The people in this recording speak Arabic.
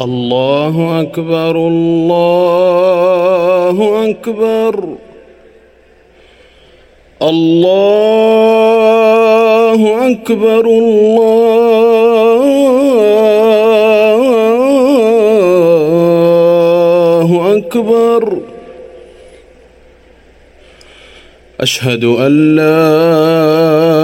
الله أكبر الله أكبر. الله أكبر الله أكبر. أشهد أن لا